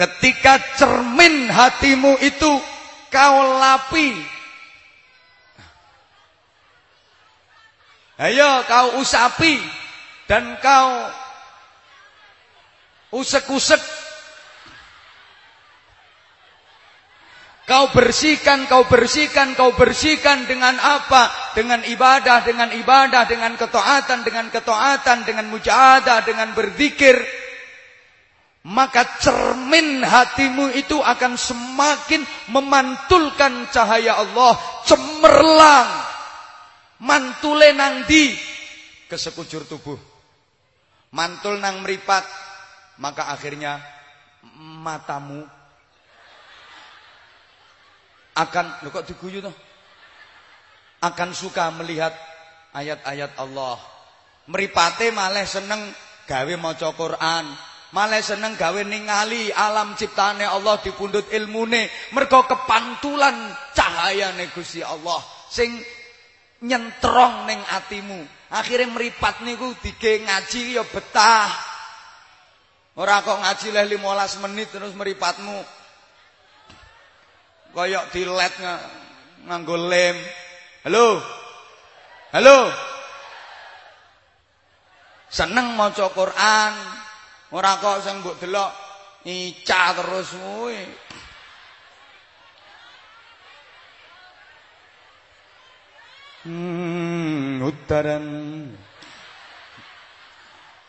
Ketika cermin hatimu itu kau lapi. Ayo kau usapi dan kau usek-usek Kau bersihkan, kau bersihkan, kau bersihkan dengan apa? Dengan ibadah, dengan ibadah, dengan ketaatan, dengan ketaatan, dengan mujahadah, dengan berzikir. Maka cermin hatimu itu akan semakin memantulkan cahaya Allah. Cemerlang. Mantule nang di. Ke sekujur tubuh. Mantul nang meripat. Maka akhirnya matamu akan lho kok diguyu toh? Akan suka melihat ayat-ayat Allah. Meripate malah seneng gawe maca Quran, malah seneng gawe ningali alam ciptane Allah dipundhut ilmune, mergo kepantulan cahayane Gusti Allah sing nyentrong ning atimu. Akhirnya meripat niku dige ngaji ya betah. Ora kok ngaji leh 15 menit terus meripatmu Koyok dilet nganggo lem. Halo. Halo. Seneng maca Quran. Ora kok sing mbok delok ica terus kuwi. Hmm, utaran.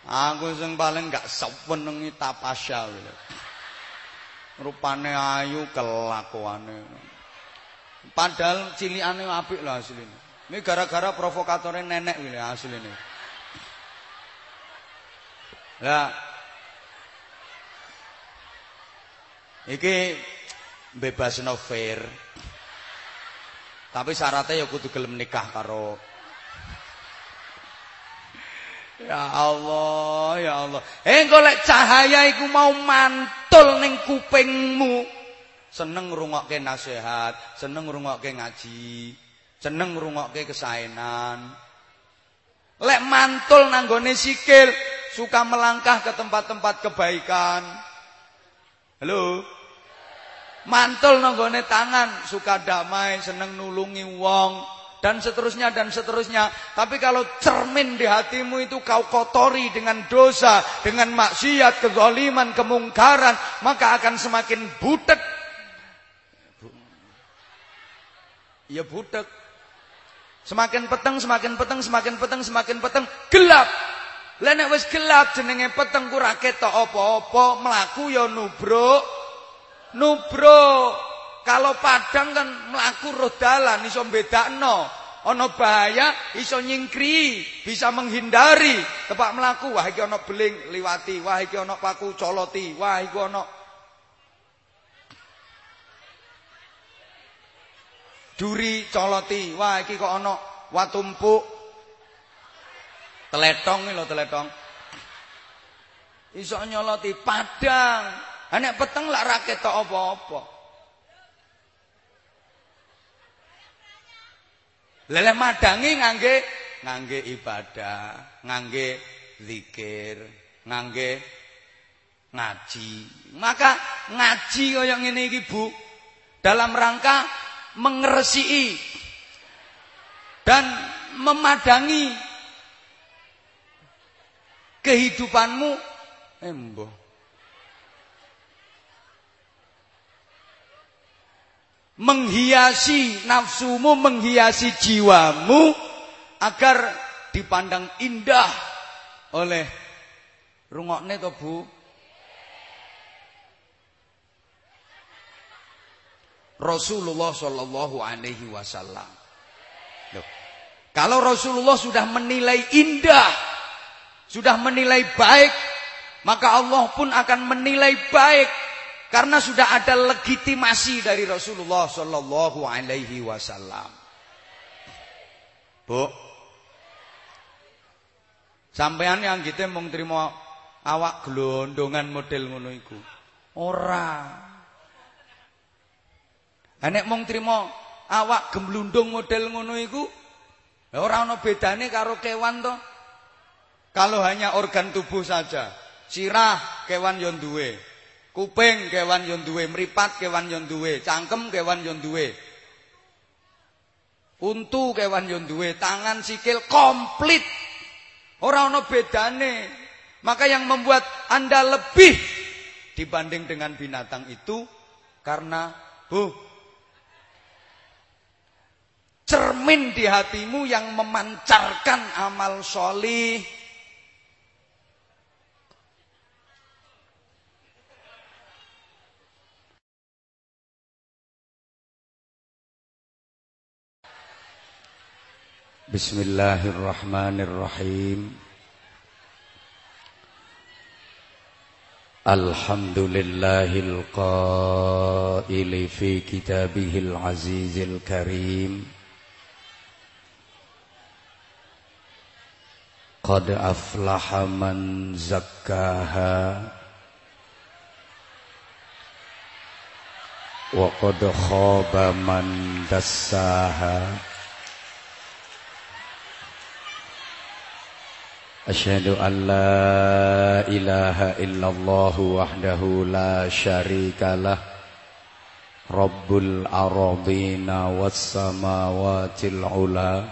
Aku sing paling gak sewenengi tapasya gitu. Rupane ayu kelakuane. Padahal cilikane apik lah asline. Ini gara-gara provokatore nenek iki asline. Lah Iki bebas no fair. Tapi syaratnya ya kudu gelem nikah karo Ya Allah, ya Allah. Eh golek cahaya iku mau mantul ning kupingmu. Seneng ngrungokke nasihat, seneng ngrungokke ngaji, seneng ngrungokke kesaenan. Lek mantul nanggone sikil, suka melangkah ke tempat-tempat kebaikan. Halo? Mantul nanggone tangan, suka damai, seneng nulungi wong dan seterusnya dan seterusnya. Tapi kalau cermin di hatimu itu kau kotori dengan dosa, dengan maksiat, kezaliman, kemungkaran, maka akan semakin butek. Ya butek. Semakin peteng, semakin peteng, semakin peteng, semakin peteng, gelap. Lah nek wis gelap jenenge peteng ku ra ketok apa-apa, mlaku ya nubruk. Nubruk. Kalau padang kan melaku roh dalan iso bedakno. Ana bahaya iso nyingkri, bisa menghindari. Tepak melaku wah iki ana beling liwati, wah iki ana paku coloti, wah iku ana duri coloti, wah iki kok ana watumpuk. Teletong lho teletong. Iso nyoloti padang. Nek peteng lak ra ketok apa-apa. Leleh madangi ngangge ngangge ibadah, ngangge zikir, ngangge ngaji. Maka ngaji kaya ngene iki Bu, dalam rangka mengeresiki dan memadangi kehidupanmu embo. Menghiasi nafsumu, menghiasi jiwamu agar dipandang indah oleh rungokne to Bu. Rasulullah Shallallahu Alaihi Wasallam. Kalau Rasulullah sudah menilai indah, sudah menilai baik, maka Allah pun akan menilai baik karena sudah ada legitimasi dari Rasulullah Shallallahu Alaihi Wasallam. Bu, sampean yang kita mau terima awak gelondongan model ngono iku. Ora. Anek mau terima awak gemblundung model ngono iku. Ora ana bedane karo kewan to. Kalau hanya organ tubuh saja, sirah kewan yon duwe, Kuping kewan yo duwe, mripat kewan yo duwe, cangkem kewan yo duwe. Untu kewan yo duwe, tangan sikil komplit. Ora ana bedane. Maka yang membuat Anda lebih dibanding dengan binatang itu karena bu cermin di hatimu yang memancarkan amal solih Bismillahirrahmanirrahim. Alhamdulillahil qaili fi kitabihil azizil karim. Qad aflaha man zakkaha. Wa qad khaba man dassaha أشهد أن لا إله إلا الله وحده لا شريك له. رب الأرضين والسماوات العلا.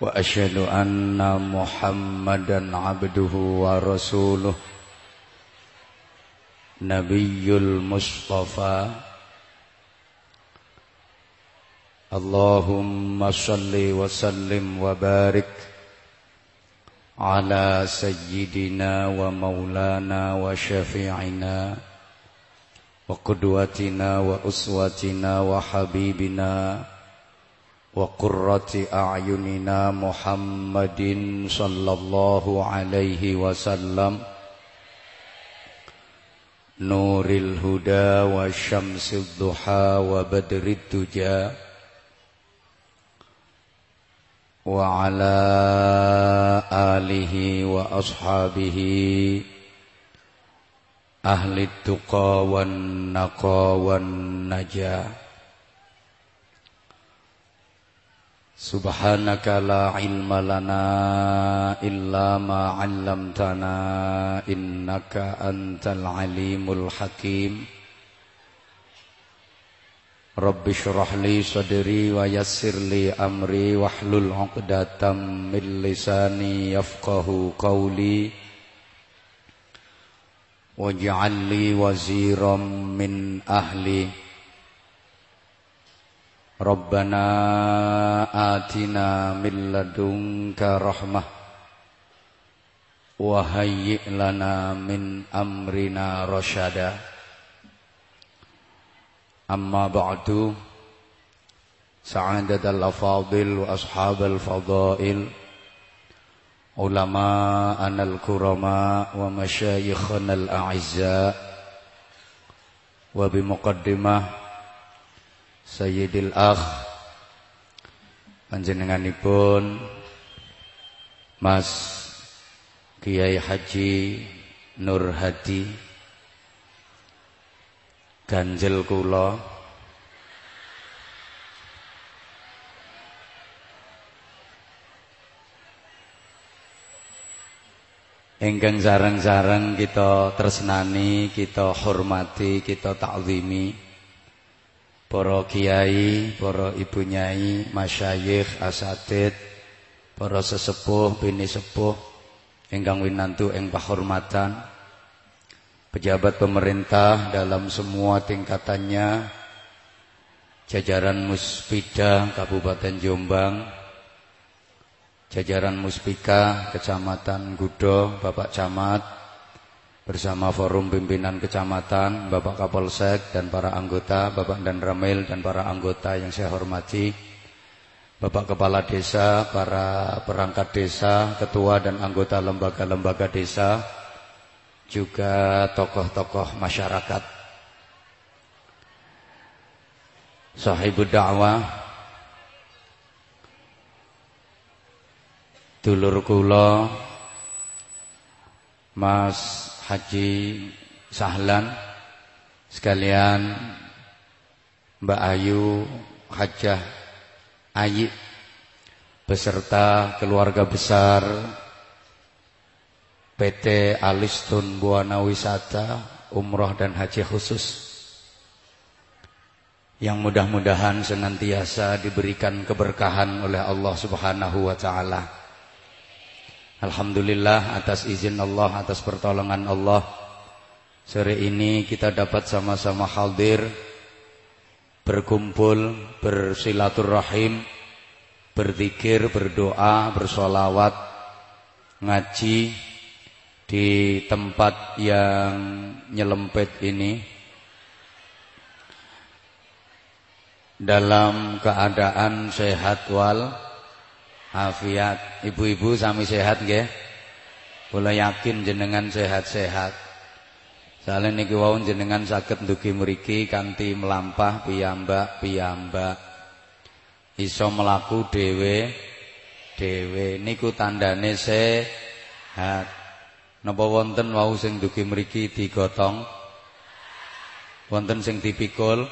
وأشهد أن محمدا عبده ورسوله. نبي المصطفى. اللهم صل وسلم وبارك على سيدنا ومولانا وشفيعنا وقدوتنا وأسوتنا وحبيبنا وقرة أعيننا محمد صلى الله عليه وسلم. نور الهدى وشمس الضحى وبدر الدجى. وعلى آله وأصحابه أهل التقى والنقى والنجاة سبحانك لا علم لنا إلا ما علمتنا إنك أنت العليم الحكيم. Rabbi syrah li sadri wa yassir li amri wahlul 'uqdatam min lisani yafqahu qawli waj'al li waziran min ahli Rabbana atina min ladunka rahmah wa hayyi' lana min amrina rasyada أما بعد سعادة الأفاضل وأصحاب الفضائل علماءنا الكرماء ومشايخنا الأعزاء وبمقدمة سيد الأخ panjenenganipun Mas Kiai Haji Nur Hadi ganjel kula. Engkang sareng-sareng kita tresnani, kita hormati, kita takzimi para kiai, para ibu nyai, masyayikh, asatid, para sesepuh, bini sepuh ingkang winantu ing pahormatan pejabat pemerintah dalam semua tingkatannya, jajaran Muspida Kabupaten Jombang, jajaran Muspika Kecamatan Gudo, Bapak Camat, bersama forum pimpinan kecamatan, Bapak Kapolsek dan para anggota, Bapak dan Ramil dan para anggota yang saya hormati, Bapak Kepala Desa, para perangkat desa, ketua dan anggota lembaga-lembaga desa, juga tokoh-tokoh masyarakat. Sahibu dakwah dulur kula Mas Haji Sahlan sekalian Mbak Ayu Hajah Ayi beserta keluarga besar PT Alistun Buana Wisata Umroh dan Haji khusus yang mudah-mudahan senantiasa diberikan keberkahan oleh Allah Subhanahu wa taala. Alhamdulillah atas izin Allah, atas pertolongan Allah. Sore ini kita dapat sama-sama hadir berkumpul, bersilaturahim, berzikir, berdoa, bersolawat, ngaji di tempat yang nyelempet ini dalam keadaan sehat wal afiat. Ibu-ibu sami sehat nggih? Kula yakin jenengan sehat-sehat. Soale niki wau jenengan saged ndugi mriki kanthi melampah piyambak-piyambak. Iso melaku dhewe dhewe niku tandane sehat. Napa wonten wau sing ndugi mriki digotong? Wonten sing dipikul?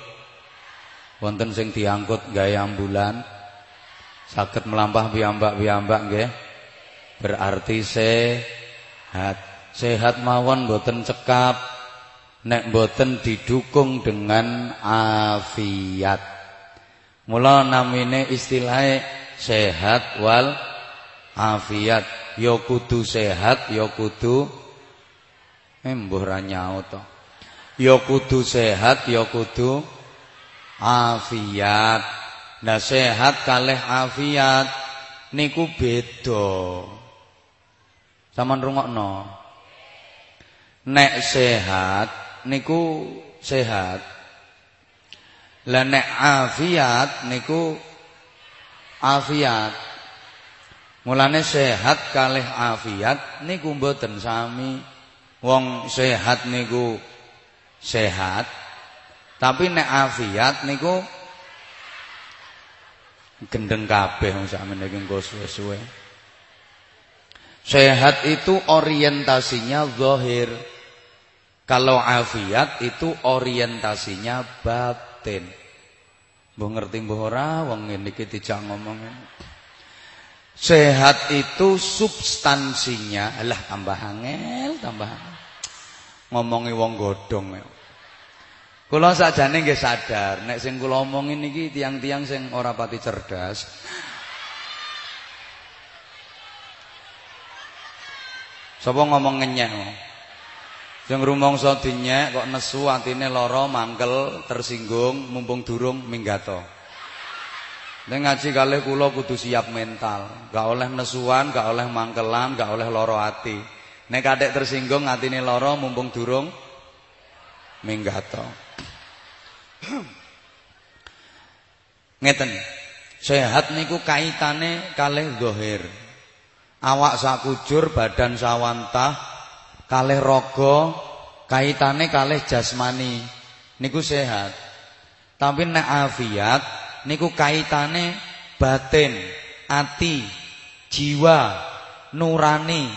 Wonten sing diangkut gawe ambulan? Saged melampah piyambak-piyambak nggih? Berarti sehat. Sehat mawon boten cekap nek boten didukung dengan afiat. Mula namine istilahnya sehat wal afiat. Ya kudu sehat, ya kudu embuh ra nyaut to. Ya kudu sehat, ya kudu afiat. Nah sehat kalih afiat niku beda. Saman rungokno. Nek sehat niku sehat. Lah nek afiat niku afiat. Mulane sehat kalih afiat niku mboten sami. Wong sehat niku sehat. Tapi nek afiat niku gendeng kabeh wong sakmene iki engko suwe-suwe. Sehat itu orientasinya zahir. Kalau afiat itu orientasinya batin. Mbok ngerti mbok ora wong ngene iki dijak ngomong. Sehat itu substansinya, alah tambah angel, tambah ngomongi wong godhong. Kula sakjane nggih sadar nek sing kula omongin iki tiang-tiang sing ora pati cerdas. Sapa ngomong ngenyek? Sing rumangsa dinyek kok nesu atine lara, mangkel, tersinggung, mumpung durung minggato. Nek ngaji kalih kula kudu siap mental. Gak oleh nesuan, gak oleh mangkelan, gak oleh lara ati. Nek kadek tersinggung atine lara mumpung durung minggato. Ngeten. Sehat niku kaitane kalih zahir. Awak sakujur, badan sawantah, kalih raga kaitane kalih jasmani niku sehat. Tapi nek afiat niku kaitane batin, ati, jiwa, nurani,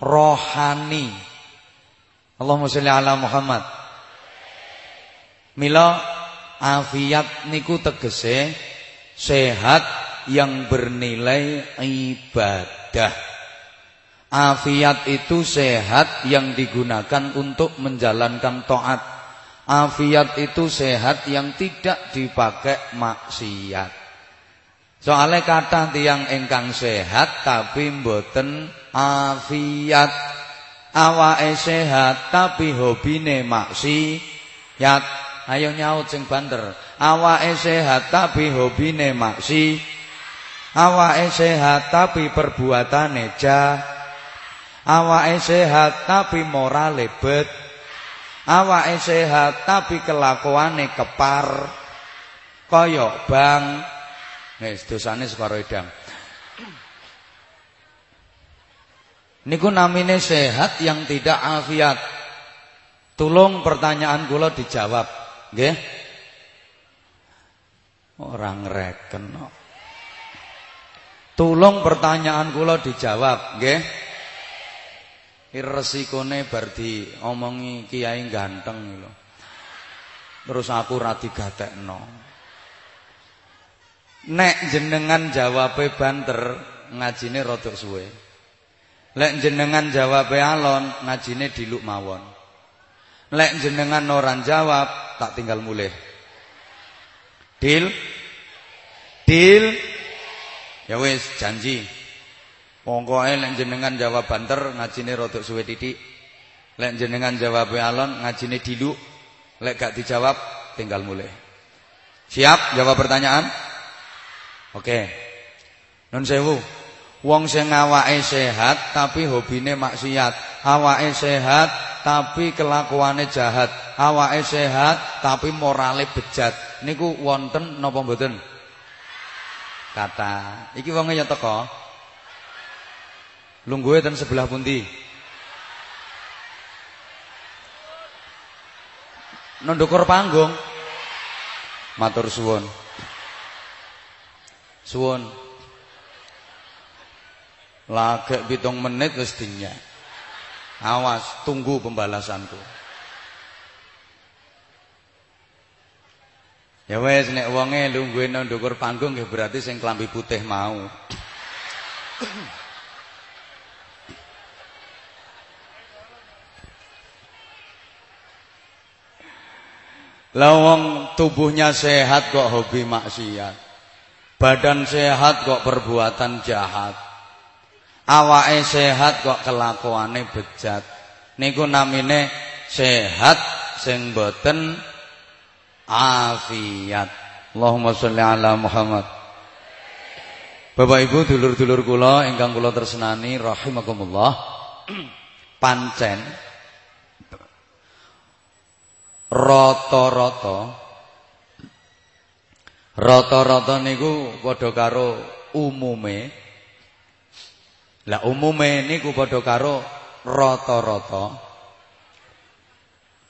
rohani. Allahumma sholli ala Muhammad. Mila afiat niku tegese sehat yang bernilai ibadah. Afiat itu sehat yang digunakan untuk menjalankan taat. Afiat itu sehat yang tidak dipakai maksiat. Soalnya kata tiang engkang sehat tapi mboten afiat. Awake sehat tapi hobine maksiat. Ayo nyaut sing banter. Awake sehat tapi hobine maksi. Awake sehat tapi perbuatane jahat. Awake sehat tapi morale bet. Awake sehat tapi kelakuane kepar. Kaya bang. Wis dosane separo edang. Niku namine sehat yang tidak afiat. Tulung pertanyaan kula dijawab, nggih. Orang reken. Tulung pertanyaan kula dijawab, nggih resikone bar omongi kiai ganteng lho. Terus aku ra digatekno. Nek jenengan jawabe banter, ngajine rada suwe. Lek jenengan jawab alon, ngajine diluk mawon. Lek jenengan orang jawab, tak tinggal mulih. Deal? Deal? Ya wis, janji. Pokoke lek jenengan jawab banter, ngajine rodok suwe titik. Lek jenengan jawab alon, ngajine diluk. Lek gak dijawab, tinggal mulih. Siap jawab pertanyaan? Oke. Nun sewu. Wong sing awake sehat tapi hobine maksiat. Awake sehat tapi kelakuane jahat. Awake sehat tapi morale bejat. Niku wonten napa mboten? Kata. Iki wonge ya teko. Lungguhe ten sebelah pundi? Nondokur panggung. Matur suwun. Suwun. Lagek pitung menit wis. Awas, tunggu pembalasanku. Ya wes nek wonge lungguhe nang ndukur panggung nggih berarti sing klambi putih mau. Lawang tubuhnya sehat kok hobi maksiat. Badan sehat kok perbuatan jahat. Awake sehat kok kelakuane bejat. Niku namine sehat sing boten afiat. Allahumma sholli ala Muhammad. Bapak Ibu dulur-dulur kula ingkang kula tresnani rahimakumullah. Pancen rata-rata rata-rata niku padha karo umume lah umume niku padha karo rata-rata.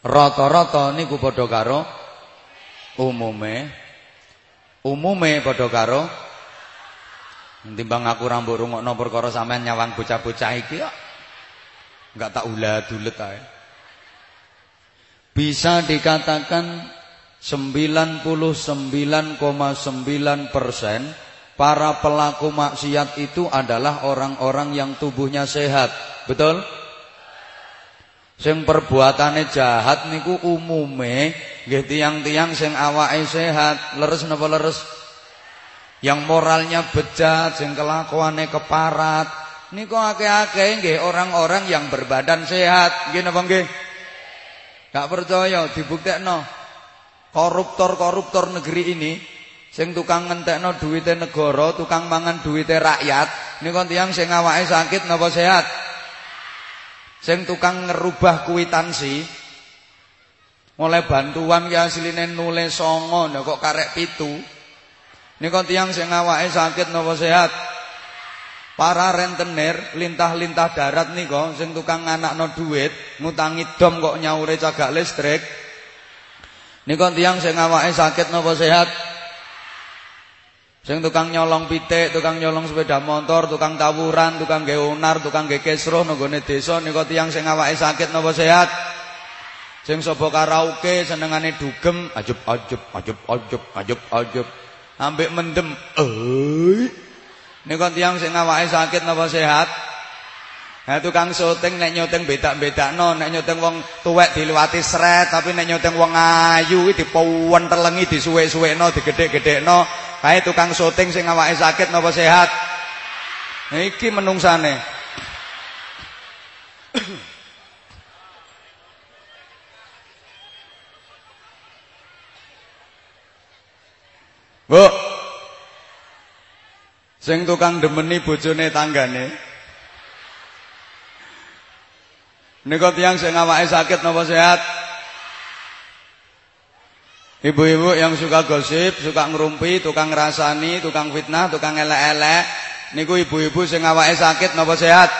Rata-rata niku padha karo umume. Umume padha karo timbang aku ra mbok rungokno perkara sampean nyawang bocah-bocah iki kok enggak tak ulah-dulet ae. Bisa dikatakan 99,9 persen para pelaku maksiat itu adalah orang-orang yang tubuhnya sehat. Betul? Sing perbuatane jahat niku umume nggih tiang-tiang sing awake sehat, leres napa leres? Yang moralnya bejat, sing kelakuane keparat, niku akeh-akeh nggih orang-orang yang berbadan sehat. Nggih napa nggih? Gak percaya dibuktekno. Koruptor-koruptor negeri ini Sing tukang ngentekno duwite negara, tukang mangan duwite rakyat, niku tiyang sing awake sakit napa sehat? Sing tukang ngerubah kuitansi oleh bantuan ki asline nulis songo nek kok karek pitu. Niku tiyang sing awake sakit napa sehat? Para rentenir lintah-lintah darat nika sing tukang nganakno duit, ngutangi dom kok nyaure cagak listrik. Niku tiyang sing awake sakit napa sehat? Sing tukang nyolong pitik, tukang nyolong sepeda motor, tukang tawuran, tukang geonar, tukang ge kesroh nenggone desa nika tiyang sing awake sakit napa sehat? Sing sapa karaoke senengane dugem, ajub ajub ajub ajub ajub ajub. Ambek mendem. Eh. Nika tiyang sing awake sakit napa sehat? Nah tukang syuting nek nyuting bedak-bedakno, nek nyuting wong tuwek diliwati sret, tapi nek nyuting wong ayu iki dipuwentelengi disuwe-suwekno, digedhek-gedhekno, kae tukang syuting sing awake sakit napa sehat. Iki menungsane. Bu. Sing tukang demeni bojone tanggane. Nika tiyang sing awake sakit napa sehat? Ibu-ibu yang suka gosip, suka ngerumpi, tukang rasani, tukang fitnah, tukang elek-elek, niku ibu-ibu sing awake sakit napa sehat?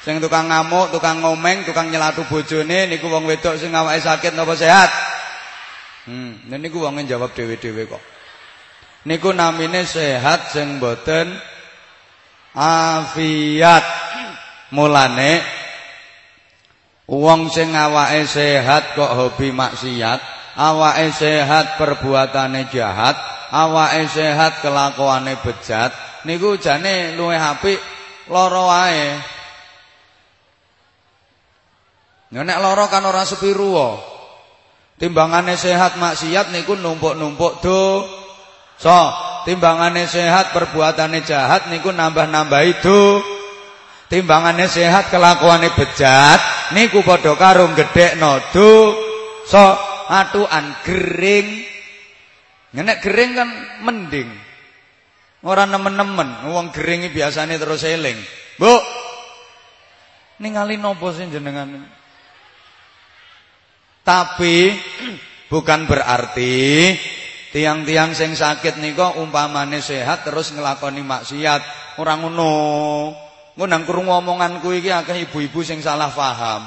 Sing tukang ngamuk, tukang ngomeng, tukang nyelatu bojone niku wong wedok sing awake sakit napa sehat? Hmm, niku wong jawab dhewe-dhewe kok. Niku namine sehat sing boten afiat. Mulane Wong sing awake sehat kok hobi maksiat, awake sehat perbuatane jahat, awake sehat kelakuane bejat, niku jane luwih apik lara wae. Ya nek lara kan ora sepiru. Timbangane sehat maksiat niku numpuk-numpuk do. So, timbangane sehat perbuatane jahat niku nambah-nambahi do. Timbangane sehat kelakuane bejat niku padha karo gedhekno do. So, atukan gering. Nek gering kan mending. Ora nemen-nemen, wong gering biasane terus eling. Bu. Ningali nopo sih jenengan? Tapi bukan berarti tiang-tiang sing sakit nika umpamane sehat terus ngelakoni maksiat. Ora ngono. Engko nang krungu omonganku iki akeh ibu-ibu sing salah paham.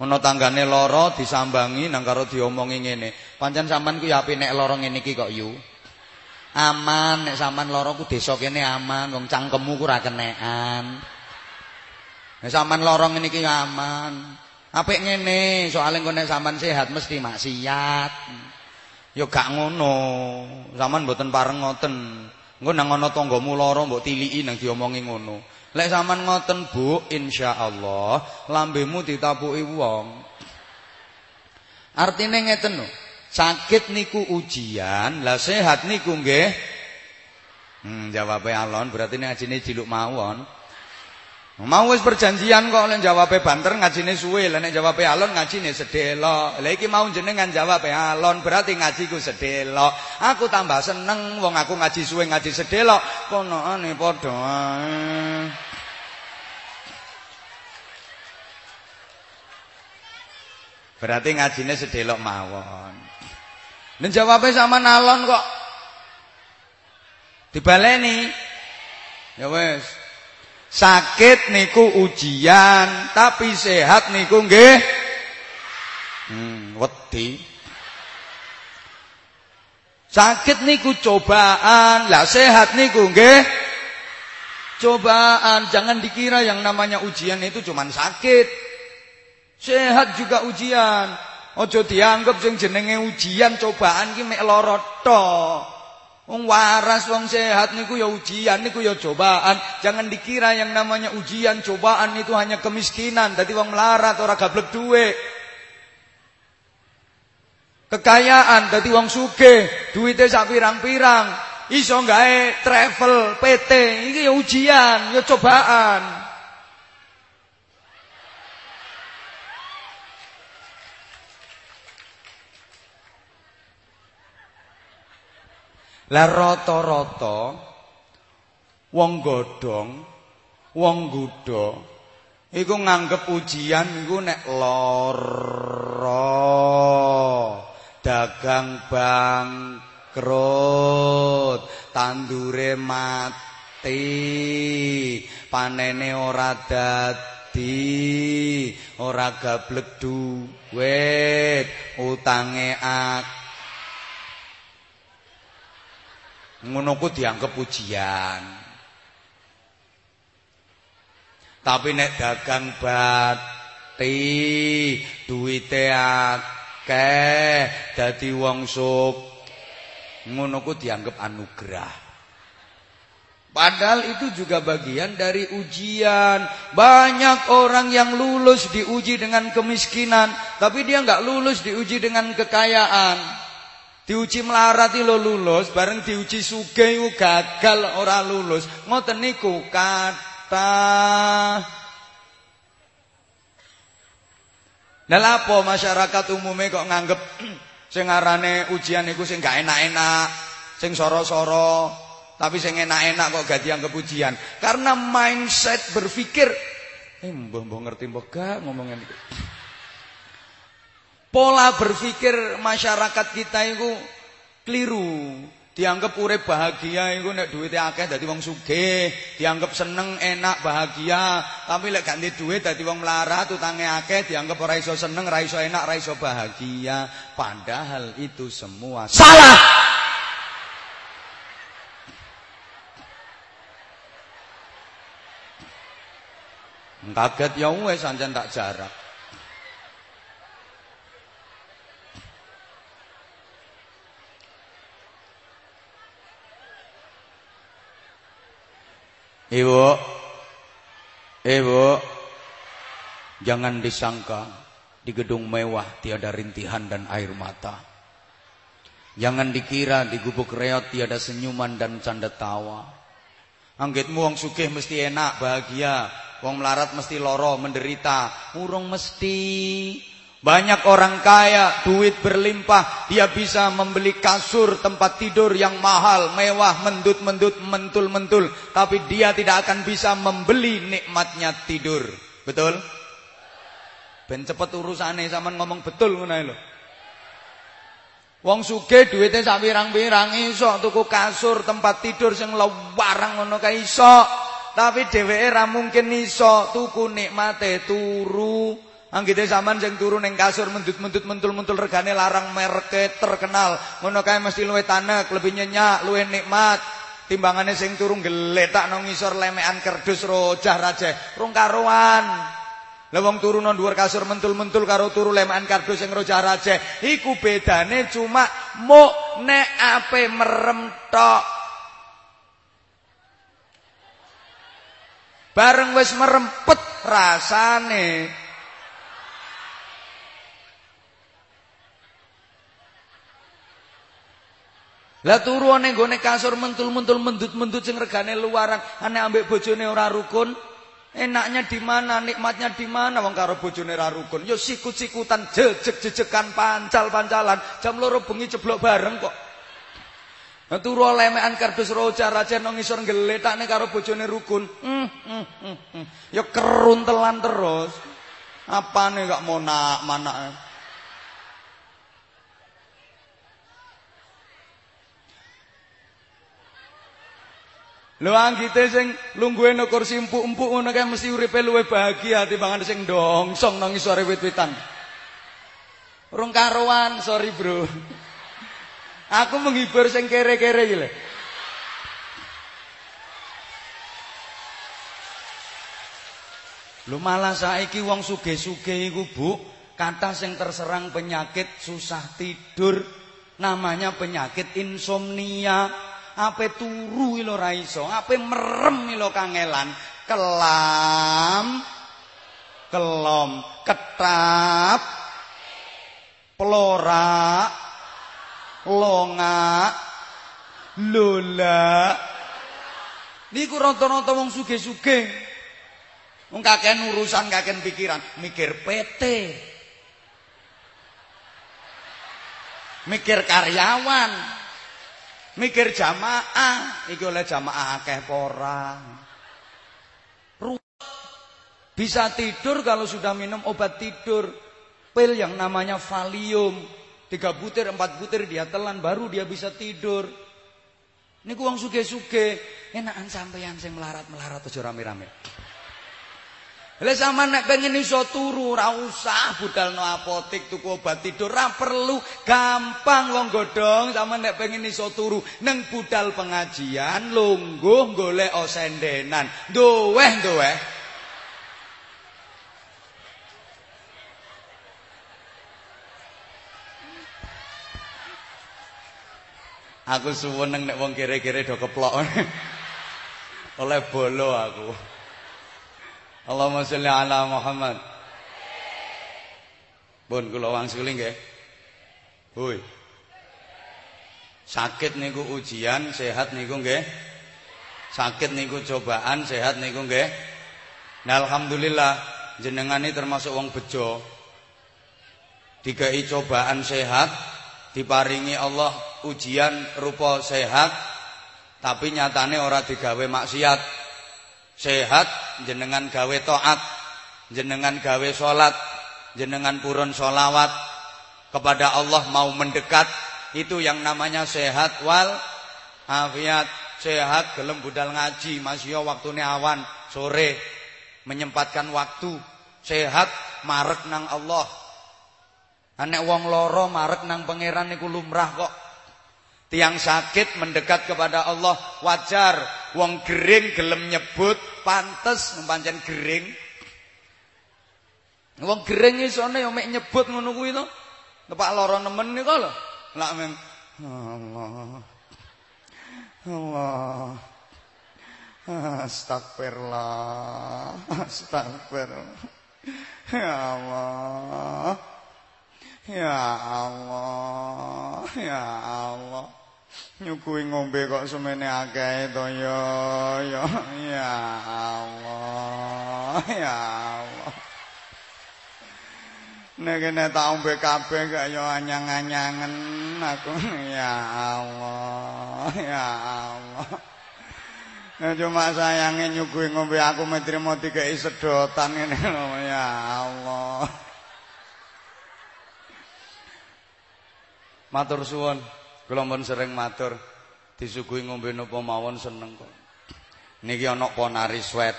Ana tanggane lara disambangi nang karo diomongi ngene. Pancen sampean ku ya apik nek lara ngene iki kok yu. Aman nek sampean lara ku desa kene aman, wong cangkemmu ku ora. Nek sampean lara ngene iki aman. Apik ngene, soalnya engko nek sampean sehat mesti maksiat. Ya gak ngono. Sampean mboten pareng ngoten. Engko nang ana tanggamu lara mbok tiliki nang diomongi ngono. Lek sampean ngoten, Bu, insyaallah lambemu ditapuki wong. Artine ngeten lho. Sakit niku ujian, lah sehat niku nggih. Hmm, jawabe alon berarti nek ajine ciluk mawon. Mau wis perjanjian kok lek jawabe banter ngajine suwe, lek nek jawabe alon ngajine sedelok. Lah iki mau jenengan jawabe alon, berarti ngajiku sedelok. Aku tambah seneng wong aku ngaji suwe ngaji sedelok. Konokane padha ae. Berarti ngajine sedelok mawon. Nek jawabe sama alon kok dibaleni. Ya wis. Sakit niku ujian, tapi sehat niku nggih hmm, wedi. Sakit niku cobaan, lah sehat niku nggih cobaan. Jangan dikira yang namanya ujian itu cuma sakit. Sehat juga ujian. Ojo dianggap sing jenenge ujian cobaan ki mek lara. Wong waras, wong sehat niku ya ujian, niku ya cobaan. Jangan dikira yang namanya ujian, cobaan itu hanya kemiskinan. Dadi wong melarat ora gablek duwe. Kekayaan dadi wong sugih, duwite sak pirang-pirang. Iso gawe travel, PT, iki ya ujian, ya cobaan. Lah rata-rata wong godhong, wong gudha iku nganggep ujian iku nek lara, dagang bangkrut, tandure mati, panene ora dadi, ora gablek duit, utange akeh ngono ku dianggap pujian. Tapi nek dagang bati, duwite akeh, dadi wong suk, ngono ku dianggap anugerah. Padahal itu juga bagian dari ujian. Banyak orang yang lulus diuji dengan kemiskinan, tapi dia nggak lulus diuji dengan kekayaan. Diuji melarat lo lulus, bareng diuji sugih iku gagal ora lulus. Ngoten niku kata Lah apa masyarakat umumnya kok nganggep sing aranane ujian iku sing gak enak-enak, sing soro-soro, tapi sing enak-enak kok gak dianggap ujian. Karena mindset berpikir eh mbah-mbah ngerti mbah gak ngomongin iki. Pola berpikir masyarakat kita itu keliru. Dianggap urip bahagia itu nek duitnya akeh dadi wong sugih, dianggap seneng, enak, bahagia. Tapi lek duit dadi wong melarat, utange akeh, dianggap ora iso seneng, ora iso enak, ora iso bahagia. Padahal itu semua salah. Kaget ya wes anjen tak jarak. Ibu. Ibu. Jangan disangka di gedung mewah tiada rintihan dan air mata. Jangan dikira di gubuk reot tiada senyuman dan canda tawa. Anggitmu wong sugih mesti enak, bahagia. Wong melarat mesti loro, menderita. Urung mesti. Banyak orang kaya, duit berlimpah, dia bisa membeli kasur tempat tidur yang mahal, mewah, mendut-mendut, mentul-mentul, tapi dia tidak akan bisa membeli nikmatnya tidur. Betul? Ben cepet urusane sampean ngomong betul lho. Wong sugih duwite sak pirang-pirang iso tuku kasur tempat tidur sing lewarang ngono kae iso. Tapi dheweke ra mungkin iso tuku nikmate turu. Anggite sampean sing turu ning kasur mendut-mendut mentul-mentul regane larang mereke terkenal. Ngono kae mesti luwe tanek, lebih nyenyak, luwe nikmat. Timbangane sing turu geletak nang ngisor lemekan kerdus rojah rajeh. Rung karuan. Lah wong turu nang kasur mentul-mentul karo turu lemaan kardus sing roja raje, iku bedane cuma muk nek ape merem tok. Bareng wis merempet rasane. Lah turu ning gone kasur mentul-mentul mendut-mendut sing regane luaran, ane ambek bojone ora rukun. Enaknya di mana, nikmatnya di mana wong karo bojone ra rukun. Ya sikut-sikutan, jejeg-jejegan, pancal-pancalan, jam loro bengi jeblok bareng kok. Nah, turu lemekan kardus roja raja nang ngisor ngeletakne karo bojone rukun. Hmm, hmm, hmm, hmm. Ya keruntelan terus. Apane gak mau Lho anggite sing lungguhe nang kursi empuk-empuk ngono kae mesti uripe luwe bahagia timbangan sing dongsong nang isore wit-witan. Rung karuan, sorry bro. Aku menghibur sing kere-kere iki lho. Lho malah saiki wong sugih-sugih iku, Bu, kata sing terserang penyakit susah tidur, namanya penyakit insomnia. Ape turu ilo ra iso, ape merem ilo kangelan, kelam kelom, ketap pelora longa lola niku rata-rata wong sugih-sugih. Wong kakean urusan kakean pikiran. Mikir PT mikir karyawan mikir jamaah iki oleh jamaah akeh ora? Bisa tidur kalau sudah minum obat tidur. Pil yang namanya Valium. Tiga butir empat butir dia telan baru dia bisa tidur. Ini uang suge-suge. Enakan sampeyan sing melarat-melarat aja rame-rame Lah sama nek pengen iso turu ora usah budalno apotik tuku obat tidur ora perlu. Gampang wong godhong sama nek pengen iso turu. Neng budal pengajian lungguh golek osendenan. Duweh duweh. Aku suwun nek wong kere-kere do keplok. Oleh bolo aku Allahumma sholli ala Muhammad. Pun kula wangsuli nggih. Hoi. Sakit niku ujian, sehat niku nggih. Sakit niku cobaan, sehat niku nggih. Nah alhamdulillah jenengan ini termasuk wong bejo. Dikai cobaan sehat, diparingi Allah ujian rupa sehat, tapi nyatane ora digawe maksiat. Sehat jenengan gawe taat, jenengan gawe salat, jenengan purun solawat kepada Allah mau mendekat itu yang namanya sehat wal afiat. Sehat gelem budal ngaji masih waktune awan sore menyempatkan waktu. Sehat marek nang Allah. Anek wong loro marek nang pangeran niku lumrah kok Tiang sakit mendekat kepada Allah wajar. Wong gering gelem nyebut pantes pancen gering. Wong gering isone yo mek nyebut ngono kuwi to. Tepak lara nemen niku lho. Lak men Allah. Allah. Astagfirullah. Astagfirullah. Ya Allah. Ya Allah. Ya Allah. Nyukui ngombe kok semene akeh to ya. Ya ya Allah. Ya Allah. Nek kene tak ombe kabeh gak ya anyang-anyangen aku. Ya Allah. Ya Allah. Nah, cuma sayangnya nyugui ngombe aku metrimo tiga sedotan ini ya Allah. Matur suwun, kula sering matur disuguhi ngombe napa mawon seneng kok. Niki ana ponari sweat.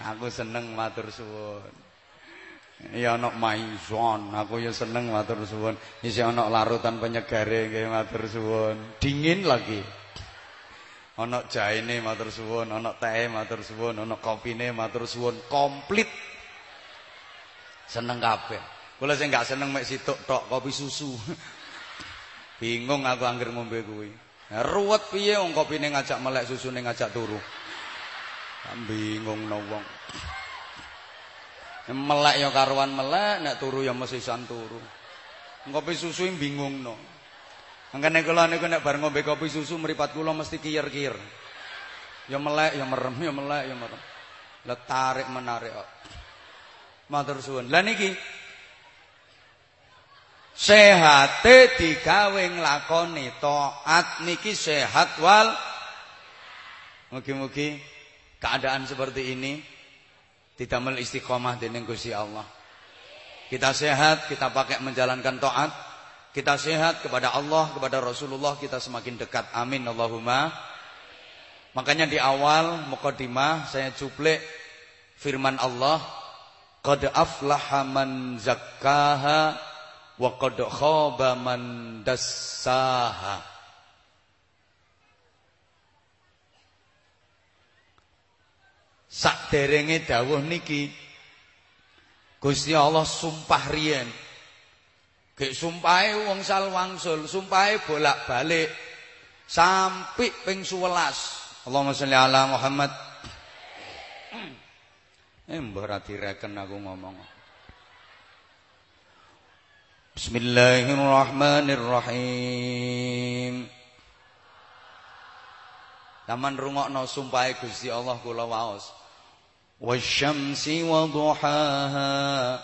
Aku seneng matur suwun. Ya ana maison, aku ya seneng matur suwun. Isih ana larutan penyegare nggih matur suwun. Dingin lagi. ana jaine matur suwun, ana teh matur suwun, ana kopine matur suwun, komplit. Seneng kabeh. Kula sing gak seneng mek situk tok kopi susu. Bingung aku anggere ngombe kuwi. Nah, ruwet piye wong kopine ngajak melek susune ngajak turu. Bingung no wong. Melek ya karuan melek, nek turu ya mesti san turu. Kopi susu bingung no. Mangkane kula niku nek bar ngombe kopi susu mripat kula mesti kiyer-kiyer. Ya melek, ya merem, ya melek, ya merem. Lah tarik menarik kok. Matur suwun. Lah niki sehate digawe nglakoni taat niki sehat wal Mugi-mugi keadaan seperti ini didamel istiqomah dening Gusti Allah. Kita sehat, kita pakai menjalankan taat, kita sehat kepada Allah, kepada Rasulullah kita semakin dekat. Amin Allahumma. Makanya di awal mukadimah saya cuplek firman Allah, qad aflaha man zakkaha wa qad khaba man dassaha. Sakderenge dawuh niki Gusti Allah sumpah riyen Gek sumpahe wong sal wangsul, sumpahe bolak-balik sampai ping 11. Allahumma sholli ala Muhammad. Eh mbah ra aku ngomong. Bismillahirrahmanirrahim. Taman rungokno sumpahe Gusti Allah kula waos. Wasyamsi wa duhaha.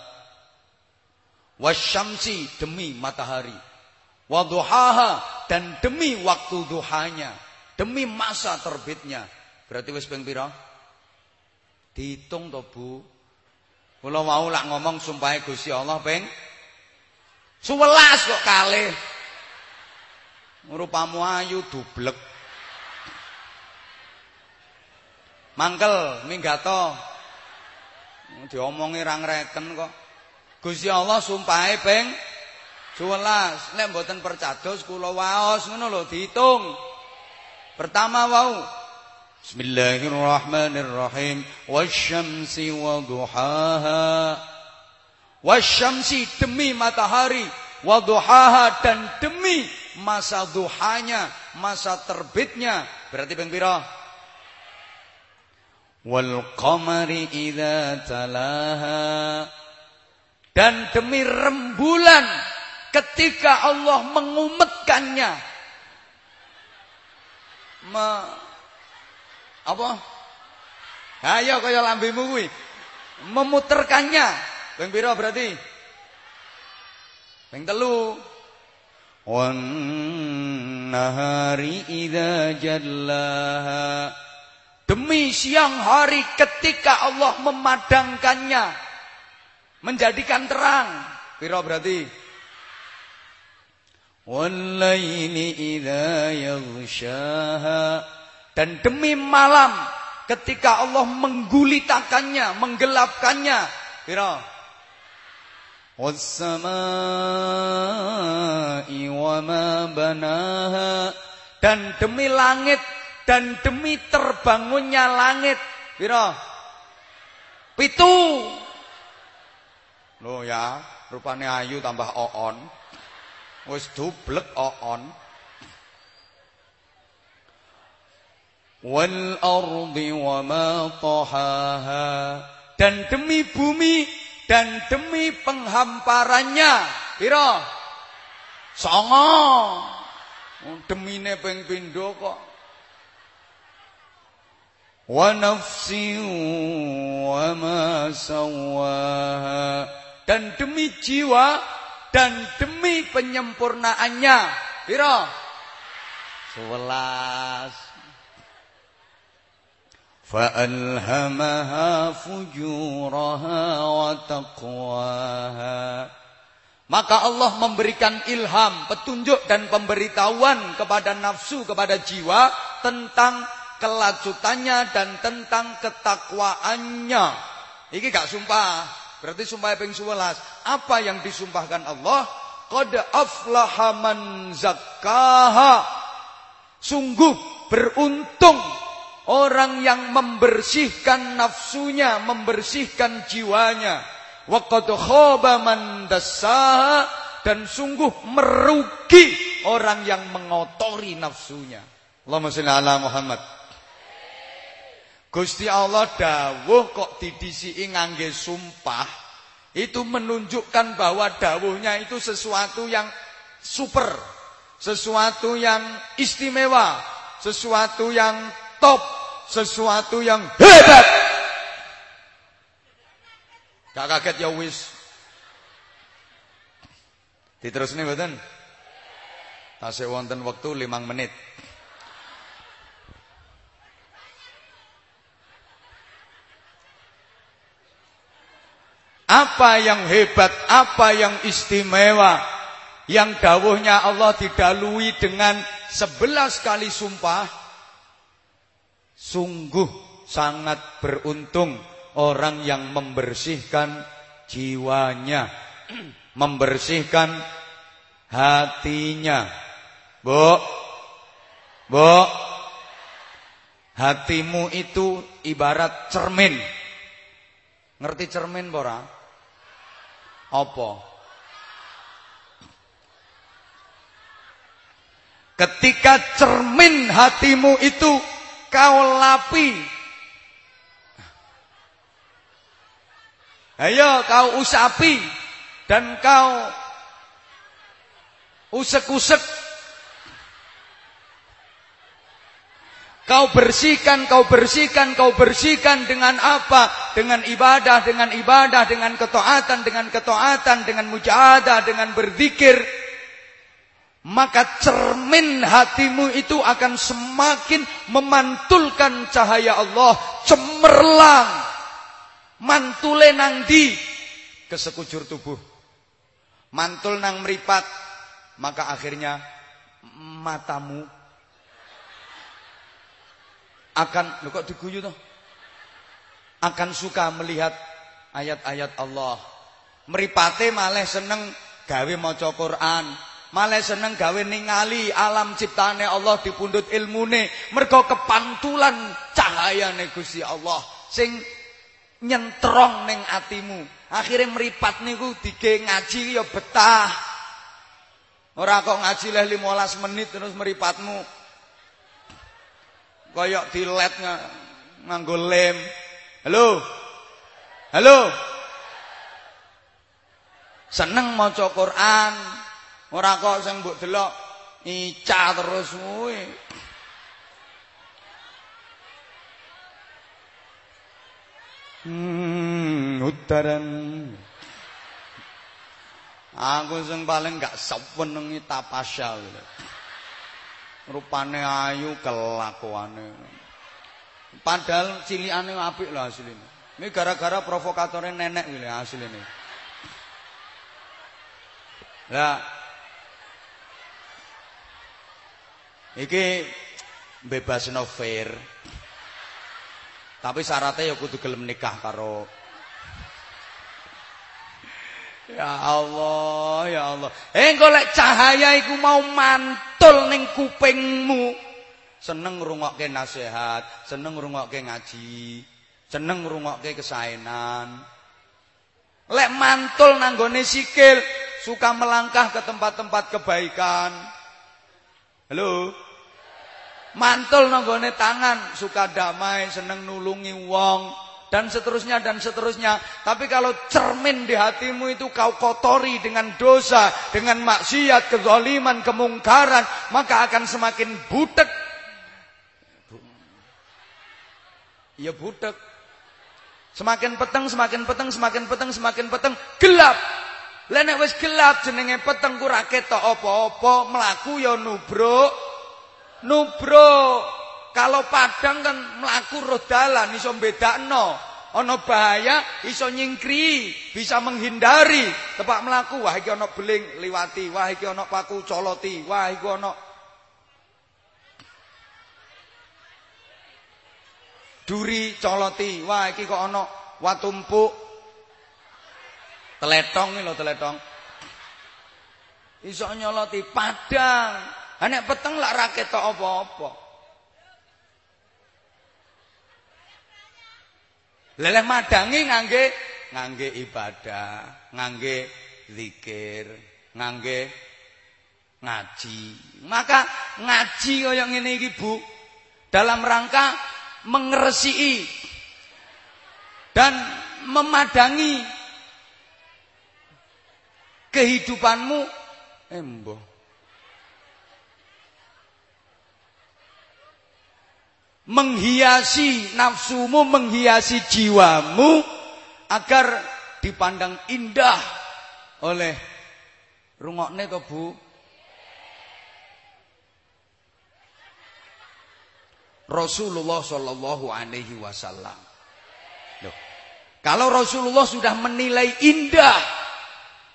Wasyamsi demi matahari. Waduhaha dan demi waktu duhanya. Demi masa terbitnya. Berarti wis ping pira? Dihitung to Bu. Kula mau lak ngomong sumpah Gusti Allah ping 11 kok kalih. Rupamu ayu dublek. Mangkel minggato. Diomongi rang reken kok. Gusti Allah sumpahe ping 12. Nek mboten percados kula waos ngono lho diitung. Pertama wau. Bismillahirrahmanirrahim. Wasyamsi wadhuhaha wasyamsi demi matahari wadhuhaha dan demi masa duhanya masa terbitnya. Berarti ping pira? Wal qamari idza talaha. Dan demi rembulan ketika Allah mengumetkannya. Me, apa? Ayo kaya lambemu kuwi. Memuterkannya ping pira berarti ping telu wan nahari idza jallaha demi siang hari ketika Allah memadangkannya menjadikan terang. Piro berarti? Dan demi malam ketika Allah menggulitakannya, menggelapkannya. Piro? Wa ma banaha dan demi langit dan demi terbangunnya langit. Piro? Pitu Loh ya, rupane ayu tambah oon. Wis dublek oon. Wal ardi wa ma tahaha dan demi bumi dan demi penghamparannya. Piro? Songo. Demine ping pindho kok. Wa nafsi wa ma. Dan demi jiwa dan demi penyempurnaannya. Piro? Sebelas. فألهمها فجورها وتقواها maka Allah memberikan ilham, petunjuk dan pemberitahuan kepada nafsu, kepada jiwa tentang kelacutannya dan tentang ketakwaannya. Iki gak sumpah, berarti sumpah ping 11. Apa yang disumpahkan Allah? Qad aflaha man zakkaha. Sungguh beruntung Orang yang membersihkan nafsunya, membersihkan jiwanya. Waqad khaba man dan sungguh merugi orang yang mengotori nafsunya. Allahumma sholli ala Muhammad. Gusti Allah dawuh kok didisiki ngangge sumpah itu menunjukkan bahwa dawuhnya itu sesuatu yang super, sesuatu yang istimewa, sesuatu yang top, sesuatu yang hebat. Gak kaget ya wis. Diterusne mboten? Tasih wonten wektu 5 menit. Apa yang hebat, apa yang istimewa Yang dawuhnya Allah didalui dengan sebelas kali sumpah Sungguh sangat beruntung orang yang membersihkan jiwanya, membersihkan hatinya. Bu, bu, hatimu itu ibarat cermin. Ngerti cermin bora? Apa? Ketika cermin hatimu itu kau lapi. Ayo kau usapi dan kau usek-usek. Kau bersihkan, kau bersihkan, kau bersihkan dengan apa? Dengan ibadah, dengan ibadah, dengan ketaatan, dengan ketaatan, dengan mujahadah, dengan berzikir maka cermin hatimu itu akan semakin memantulkan cahaya Allah. Cemerlang. Mantule nang di ke sekujur tubuh. Mantul nang meripat. Maka akhirnya matamu akan lho kok diguyu toh? Akan suka melihat ayat-ayat Allah. Meripate malah seneng gawe maca Quran Malah seneng gawe ningali alam ciptane Allah dipundhut ilmune. Mergo kepantulan cahayane Gusti Allah sing nyentrong ning atimu. Akhire mripat niku dige ngaji ya betah. Ora kok ngaji leh 15 menit terus meripatmu. Kayak dilet nganggo lem. Halo. Halo. Seneng maca Quran, Ora kok sing mbok delok ica terus kuwi. Hmm, utaran. Aku sing paling gak sewenengi tapasya gitu. Rupane ayu kelakuane. Padahal cilikane apik lho asline. Ini gara-gara provokatore nenek gitu asline. Lah Iki bebas no fair. Tapi syaratnya ya kudu gelem nikah karo Ya Allah, ya Allah. Eh golek cahaya iku mau mantul ning kupingmu. Seneng ngrungokke nasihat, seneng ngrungokke ngaji, seneng ngrungokke kesaenan. Lek mantul nanggone sikil, suka melangkah ke tempat-tempat kebaikan. Halo. Mantul nanggone tangan, suka damai, seneng nulungi wong, dan seterusnya dan seterusnya. Tapi kalau cermin di hatimu itu kau kotori dengan dosa, dengan maksiat, kezaliman, kemungkaran, maka akan semakin butek. Ya butek. Semakin peteng, semakin peteng, semakin peteng, semakin peteng, gelap. Lah nek wis gelap jenenge peteng ku ra ketok apa-apa, mlaku ya nubruk. Nubruk. Kalau padang kan melaku roh dalan iso bedakno. Ana bahaya iso nyingkri, bisa menghindari. Tepak melaku wah iki ana beling liwati, wah iki ana paku coloti, wah iku ana duri coloti, wah iki kok ana watumpuk. Teletong iki lho teletong. Iso nyoloti padang. Ha nek peteng lak ra ketok apa-apa. Leleh madangi ngangge ngangge ibadah, ngangge zikir, ngangge ngaji. Maka ngaji kaya ngene iki Bu dalam rangka mengeresiki dan memadangi kehidupanmu embo menghiasi nafsumu, menghiasi jiwamu agar dipandang indah oleh rungokne to Bu. Rasulullah Shallallahu Alaihi Wasallam. Kalau Rasulullah sudah menilai indah,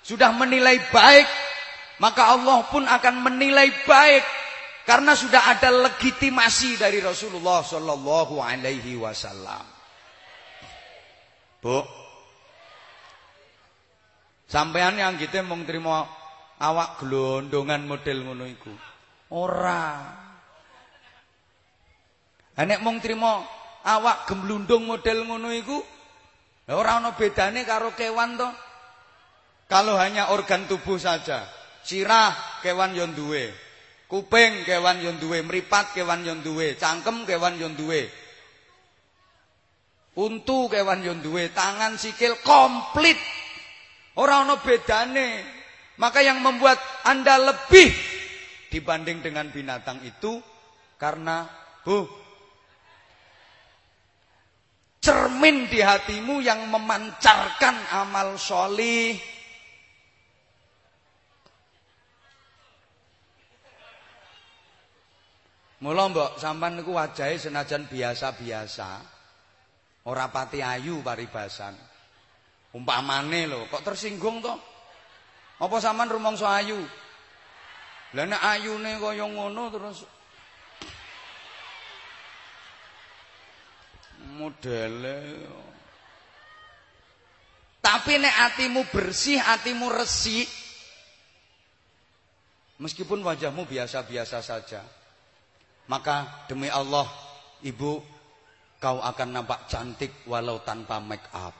sudah menilai baik, maka Allah pun akan menilai baik karena sudah ada legitimasi dari Rasulullah Shallallahu Alaihi Wasallam. Bu, sampean yang kita mau terima awak gelondongan model ngono iku. Ora. Mau terima awak gemblundung model ngono iku, ora ana bedane karo kewan to. Kalau hanya organ tubuh saja, sirah kewan yon duwe, Kuping kewan yang duwe, meripat kewan yang duwe, cangkem kewan yang duwe. Untu kewan yang duwe, tangan sikil komplit. Orang ono bedane. Maka yang membuat Anda lebih dibanding dengan binatang itu karena bu cermin di hatimu yang memancarkan amal solih Mula mbok sampean niku wajahe senajan biasa-biasa. Ora pati ayu paribasan. Umpamane lho, kok tersinggung to? Apa sampean rumangsa ayu? Lah nek ayune kaya ngono terus modele Tapi nek atimu bersih, atimu resik Meskipun wajahmu biasa-biasa saja maka demi Allah, ibu, kau akan nampak cantik walau tanpa make up.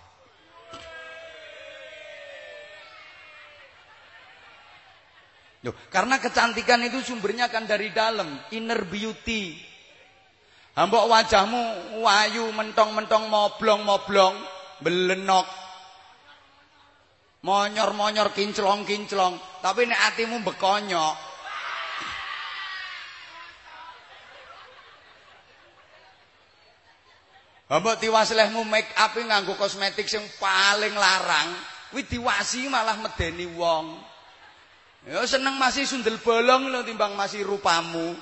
Loh, karena kecantikan itu sumbernya kan dari dalam, inner beauty. Hambok wajahmu wayu mentong-mentong moblong-moblong, belenok. Monyor-monyor kinclong-kinclong, tapi nek atimu bekonyok, Mbok tiwaslehmu make up nganggo kosmetik yang paling larang, kuwi diwasi malah medeni wong. Ya seneng masih sundel bolong lho timbang masih rupamu.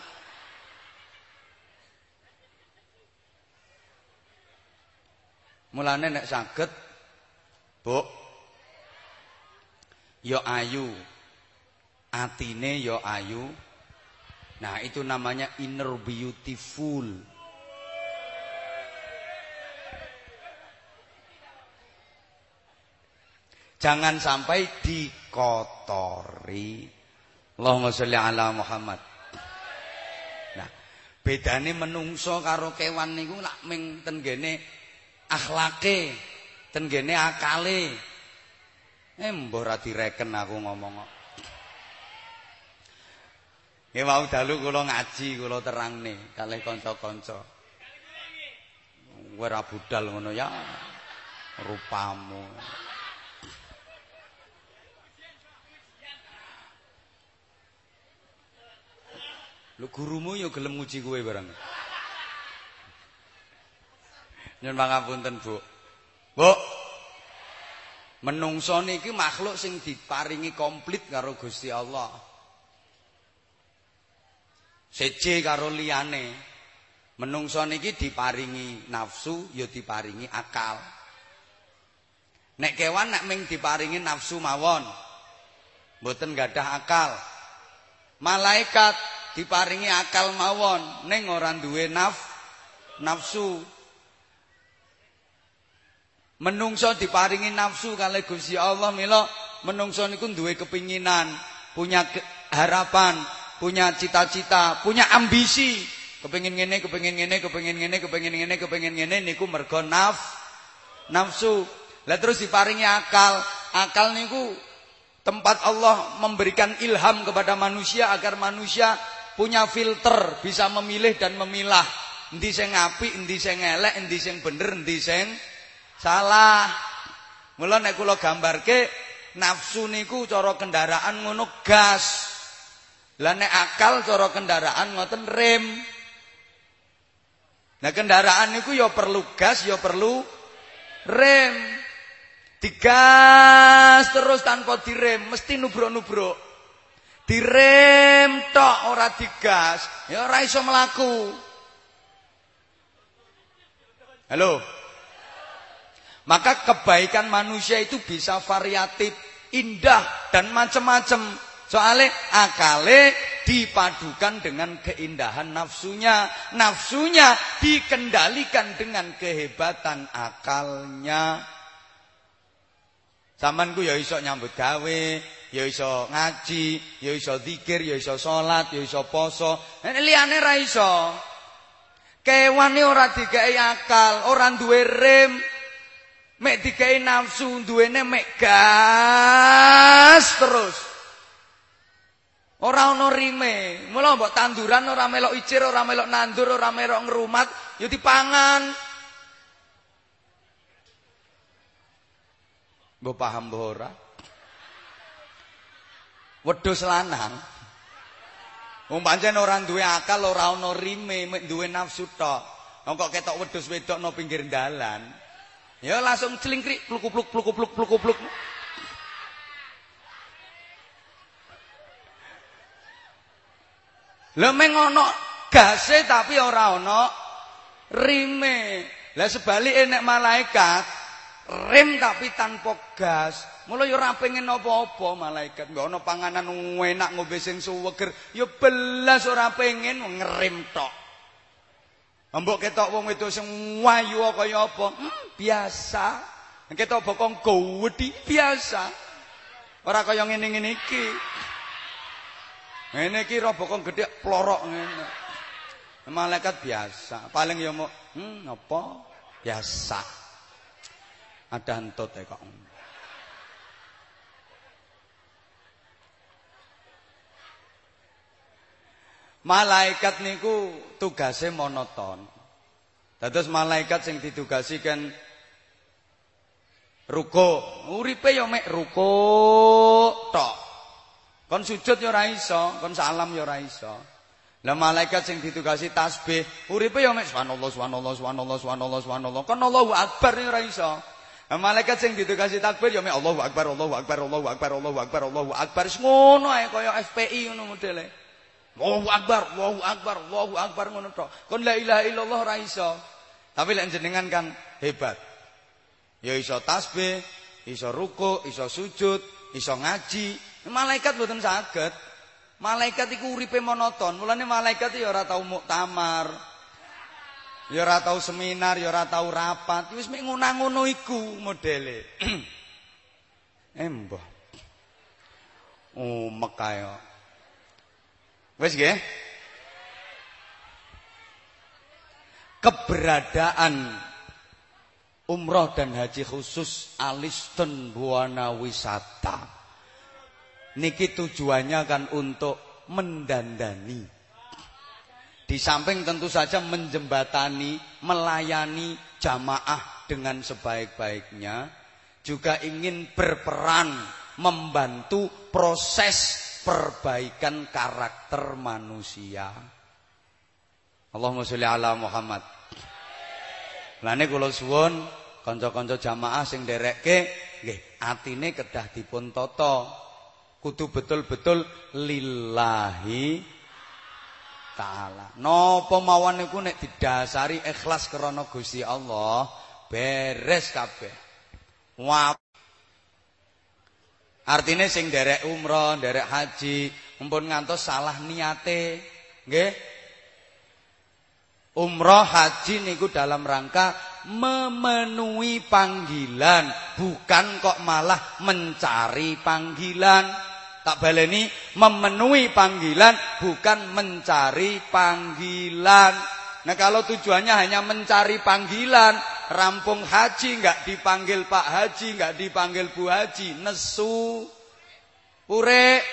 Mulane nek saged, Bu. Ya ayu. Atine ya ayu. Nah, itu namanya inner beautiful. Jangan sampai dikotori. Allahumma sholli ala Muhammad. Nah, bedane menungso karo kewan niku lak ming ten gene akhlake, ten gene akale. Eh mbah ra direken aku ngomong kok. Nggih mau dalu kula ngaji, kula terangne kalih kanca-kanca. Kowe ra budal ngono ya. Rupamu. Lu gurumu yo gelem nguji kowe barang. Nyun pangapunten, Bu. Bu. Menungso niki makhluk sing diparingi komplit karo Gusti Allah. Seje karo liyane. Menungso niki diparingi nafsu, ya diparingi akal. Nek kewan nek ming diparingi nafsu mawon. Mboten gadah akal. Malaikat diparingi akal mawon. Ning ora duwe naf nafsu. Menungso diparingi nafsu kali Gusti Allah mila menungso niku duwe kepinginan punya harapan punya cita-cita punya ambisi. Kepengin ngene kepengin ngene kepengin ngene kepengin ngene kepengin ngene niku mergo naf nafsu. Lah terus diparingi akal. Akal niku tempat Allah memberikan ilham kepada manusia agar manusia punya filter, bisa memilih dan memilah endi sing apik, endi sing elek, endi sing bener, endi sing salah. Mula nek kula gambarke nafsu niku cara kendaraan ngono gas. Lah nek akal cara kendaraan ngoten rem. Nah kendaraan niku ya perlu gas, ya perlu rem. Digas terus tanpa direm mesti nubruk-nubruk. Direm tok ora digas, ya ora iso mlaku. Halo. Maka kebaikan manusia itu bisa variatif, indah dan macam-macam. Soalnya akale dipadukan dengan keindahan nafsunya. Nafsunya dikendalikan dengan kehebatan akalnya. Samanku ya iso nyambut gawe, ya iso ngaji, ya iso zikir, ya iso salat, ya iso poso. Liyane ra iso. Kewane ora digawe akal, ora duwe rem. Mek digawe nafsu, duwene mek gas terus. Ora ana rime. Mula mbok tanduran ora melok icir, ora melok nandur, ora melok ngrumat, ya dipangan. Mbok paham mbok ora? Wedhus lanang. Wong pancen ora duwe akal ora ana rime mek duwe nafsu tok. Kok ketok wedhus wedok no pinggir dalan. Ya langsung celingkrik pluk-pluk pluk-pluk pluk-pluk Lha meng ana gase tapi ora ana rime. Lah sebalike nek malaikat rem tapi tanpa gas Mula ya ora pengen apa-apa malaikat. Mbok ana panganan enak ngombe sing suweger, ya belas ora pengen ngerem tok. Mbok ketok wong wedok sing wayu kaya apa? Hmm, biasa. Ketok bokong gowedi biasa. Ora kaya ngene-ngene iki. Ngene iki ro bokong gedhe plorok ngene. Malaikat biasa. Paling ya mau hmm apa? Biasa. Ada entut e kok. Malaikat niku tugasnya monoton. Dados malaikat sing ditugasi kan ruko, uripe ya mek ruko tok. Kon sujud ya ora iso, kon salam ya ora iso. Lah malaikat sing ditugasi tasbih, uripe ya mek subhanallah subhanallah subhanallah subhanallah subhanallah. Kon Allahu akbar ya ora iso. Malaikat sing ditugasi takbir ya Allahu akbar Allahu akbar Allahu akbar Allahu akbar Allahu akbar. Ngono ae kaya FPI ngono modele. Allahu Akbar, Allahu Akbar, Allahu Akbar ngono tok. Kon la ilaha illallah ra iso. Tapi lek jenengan kan hebat. Ya iso tasbih, iso ruku, iso sujud, iso ngaji. Malaikat mboten saged. Malaikat iku uripe monoton. Mulane malaikat ya ora tau muktamar. Ya ora tau seminar, ya ora tau rapat. Wis mek ngono iku modele. Embah. Oh, mekayo. Wes nggih. Keberadaan umroh dan haji khusus Aliston Buana Wisata. Niki tujuannya kan untuk mendandani. Di samping tentu saja menjembatani, melayani, jamaah dengan sebaik-baiknya, juga ingin berperan membantu proses perbaikan karakter manusia. Allahumma sholli ala Muhammad. Lane kula suwun kanca-kanca jamaah sing nderekke nggih atine kedah dipun tata. Kudu betul-betul lillahi taala. Napa mawon niku nek didasari ikhlas krana Gusti Allah, beres kabeh. Artine sing derek umroh, derek haji, mumpun ngantos salah niate, nggih. Umroh haji niku dalam rangka memenuhi panggilan, bukan kok malah mencari panggilan. Tak baleni memenuhi panggilan bukan mencari panggilan. Nah kalau tujuannya hanya mencari panggilan, rampung haji nggak dipanggil Pak Haji, nggak dipanggil Bu Haji, nesu. Pure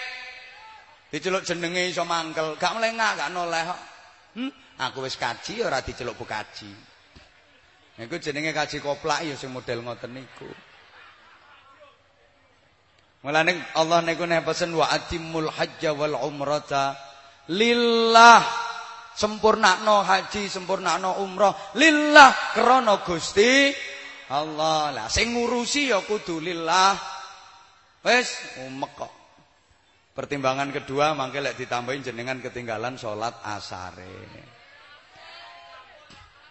diceluk jenenge iso mangkel, gak melengak, gak noleh. Hmm? Aku wis kaji ora diceluk Bu Kaji. Niku jenenge kaji koplak ya sing model ngoten niku. Mulane Allah niku nek pesen wa atimul hajja wal umrata lillah. Sempurnakno haji sempurnakno umrah lillah krana Gusti Allah. Lah sing ngurusi ya kudu lillah. Wis umek kok. Pertimbangan kedua mangke lek ditambahin jenengan ketinggalan salat asare.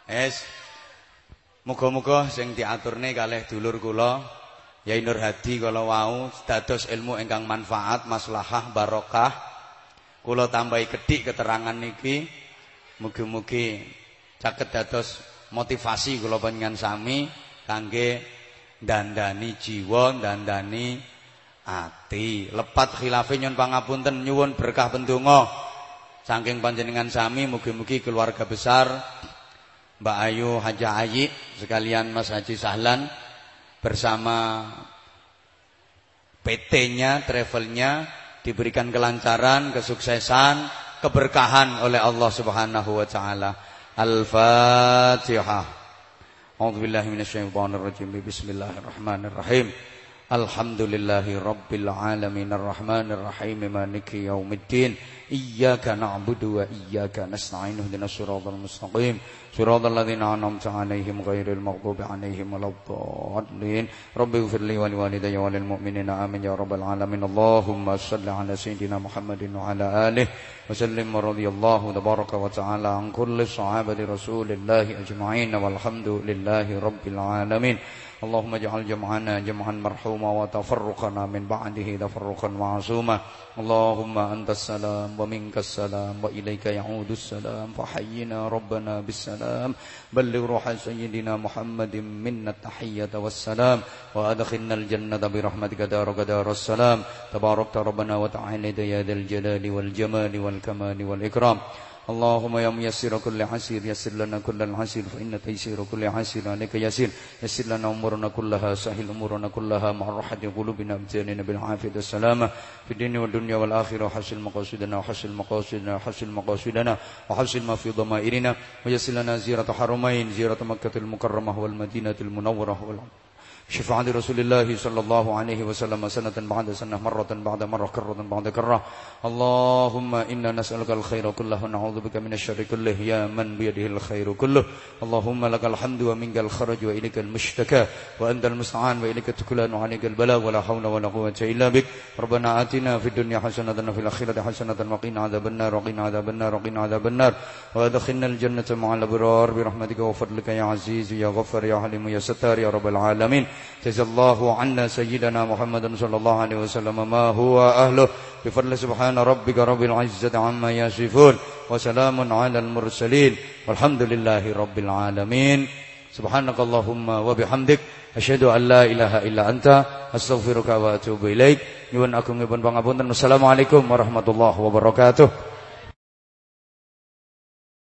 Wis muga-muga sing diaturne kalih dulur kula Yai Nur Hadi kalau wau dados ilmu ingkang manfaat, maslahah, barokah. Kula tambahi kedik keterangan niki. Mugi-mugi caket dados motivasi kula panjenengan sami kangge dandani jiwa, dandani ati. Lepat khilafe nyuwun pangapunten, nyuwun berkah pendonga. Saking panjenengan sami mugi-mugi keluarga besar Mbak Ayu Haja Ayi sekalian Mas Haji Sahlan bersama PT-nya, travelnya diberikan kelancaran, kesuksesan, keberkahan oleh Allah Subhanahu wa taala. Al-Fatihah. A'udzubillahi minasyaitonir Bismillahirrahmanirrahim. Alhamdulillahi rabbil alamin arrahmanir rahim maliki yaumiddin. Iyyaka na'budu wa iyyaka nasta'in. Ihdinas siratal mustaqim. صراط الذين أنعمت عليهم غير المغضوب عليهم ولا الضالين رب اغفر لي ولوالدي وللمؤمنين آمين يا رب العالمين اللهم صل على سيدنا محمد وعلى آله وسلم ورضي الله تبارك وتعالى عن كل صحابة رسول الله أجمعين والحمد لله رب العالمين اللهم اجعل جمعنا جمعا مرحوما وتفرقنا من بعده تفرقا معصوما اللهم أنت السلام ومنك السلام وإليك يعود السلام. فحينا ربنا بالسلام. بلغ روح سيدنا محمد منا التحية والسلام. وأدخلنا الجنة برحمتك دارك دار السلام. تباركت ربنا وتعالى يا ذا الجلال والجمال والكمال والإكرام. اللهم يا ميسر كل عسير يسر لنا كل العسير فإن تيسير كل عسير عليك يسير. يسر لنا أمورنا كلها سهل أمورنا كلها مع راحة قلوبنا ابتلنا بالعافية والسلامة في الدين والدنيا والآخرة وحسن مقاصدنا وحسن مقاصدنا وحسن مقاصدنا وحسن ما في ضمائرنا. ويسر لنا زيارة حرمين زيارة مكة المكرمة والمدينة المنورة والعالم شفاعة رسول الله صلى الله عليه وسلم سنة بعد سنة مرة بعد مرة كرة بعد كرة اللهم إنا نسألك الخير كله ونعوذ بك من الشر كله يا من بيده الخير كله. اللهم لك الحمد ومنك الخرج وإليك المشتكى وأنت المستعان وإليك التكلان وعليك البلاء ولا حول ولا قوة إلا بك. ربنا آتنا في الدنيا حسنة وفي الآخرة حسنة وقنا عذاب النار وقنا عذاب النار وقنا عذاب النار. وأدخلنا الجنة مع الأبرار برحمتك وفضلك يا عزيز يا غفر يا حليم يا ستار يا رب العالمين. جزا الله عنا سيدنا محمد صلى الله عليه وسلم ما هو أهله بفضل سبحان ربك رب العزة عما يصفون وسلام على المرسلين والحمد لله رب العالمين سبحانك اللهم وبحمدك أشهد أن لا إله إلا أنت أستغفرك وأتوب إليك nyuwun agung nyuwun pangapunten assalamualaikum warahmatullahi wabarakatuh